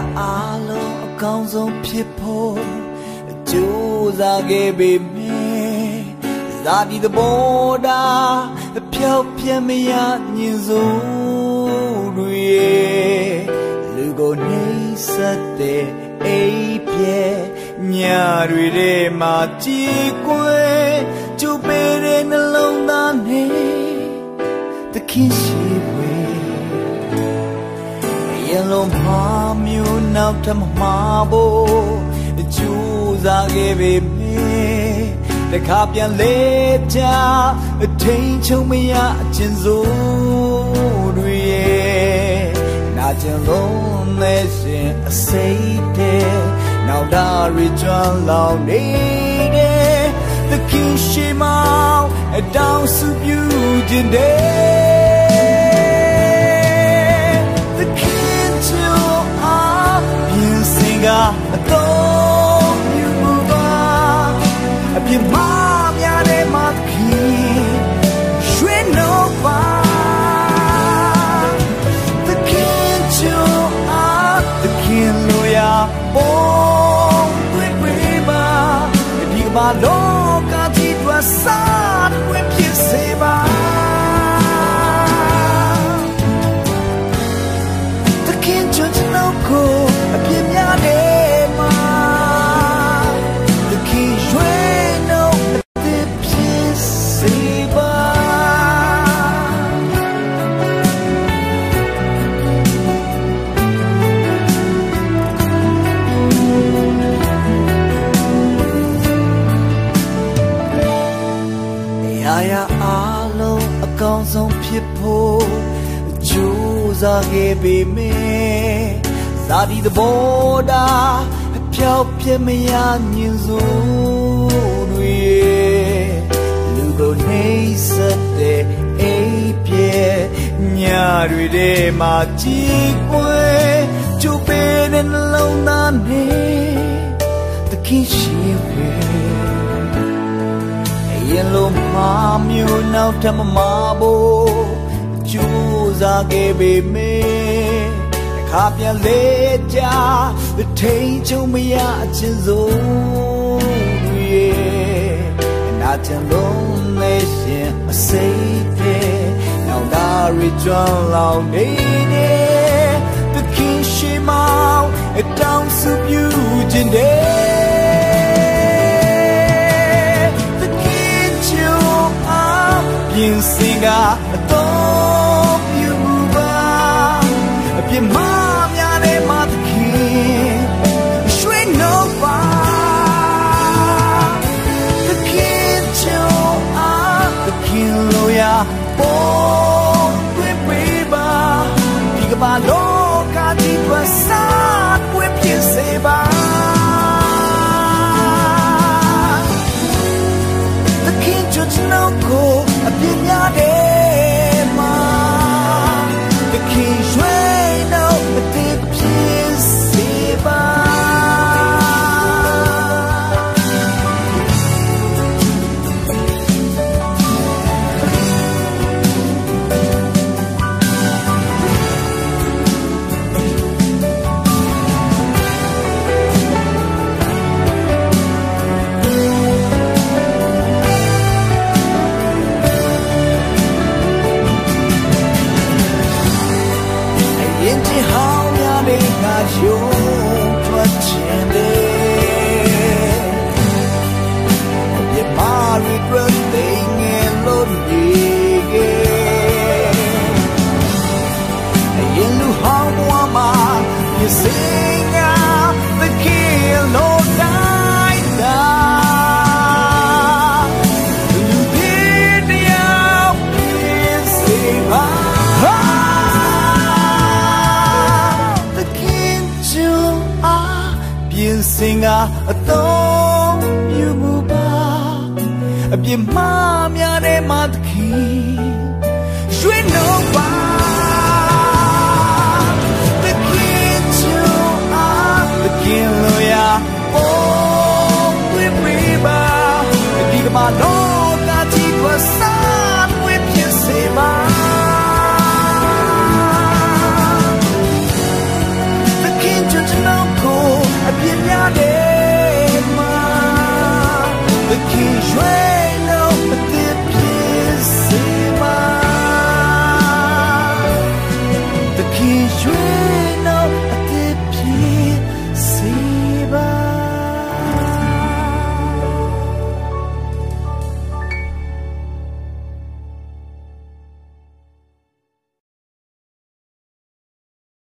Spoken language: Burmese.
ရာရာအားလုံးအကောင်းဆုံးဖြစ်ဖို့အကျိုးစားခဲ့ပေမယ့်ဇာတိသဘောတာအဖြောက်ပြမရညင်စို့တွေလူကိုနှိမ့်ဆက်တဲ့အိပ်ပြဲညာတွေထဲမှာကြည်ကွယ်ကျူပေတဲ့နှလုံးသားနဲ့သခင်ရှိဝေ ရင်လုံးမှာမျိုးနောက်ထမမှာဖို့ကြိုးစားခဲ့ပေမယ့်တခါပြန်လေချအထိန်ချုံမရအချင်းစိုးတွေရဲ့နာကျင်လုံးနဲ့ရှင်အစိတ်တဲ့နောက်ဒါရီကျွမ်းလောင်နေတဲ့ the king she mau a down su beauty day 都 လုံးအကောင်းဆုံးဖြစ်ဖို့ကြိုးစားခဲ့ပေမယ့်ဇာတိသဘောတာအဖြောက်ပြမရညင်စိုးတွေလူကိုနှိမ့်ဆက်တဲ့အိပ်ပြဲညာတွေထဲမှာကြည်ကွယ်ကျူပေတဲ့နှလုံးသားနဲ့တခင်ရှိ မှာမျိုးနောက်ထမမဖို့ကြိုးစားခဲ့ပေမယ့်တစ်ခါပြန်လေကြထိန်ချုံမရအချင်းစိုးတွေနာချင်လုံးနဲ့ရှင်အစိတ်တဲ့နောက်ဒါရီကျွမ်းလောင်နေနေသခင်ရှိမောင်းအတောင်စုပြူခြင်းတဲ့ ပြင်စင်ကအတော်ပြူပါအပြစ်မများတဲ့မသခင်ရွှေနှုတ်ပါသခင်ချောအားသခင်လိုရာပေါ်တွင်ပေးပါဒီကမ္ဘာလောကကြီးအတွက်စားပွင့်ဖြစ်စေပါ င်ကအတော်ယူမူပါအပြစ်မှားများတဲ့မသခင်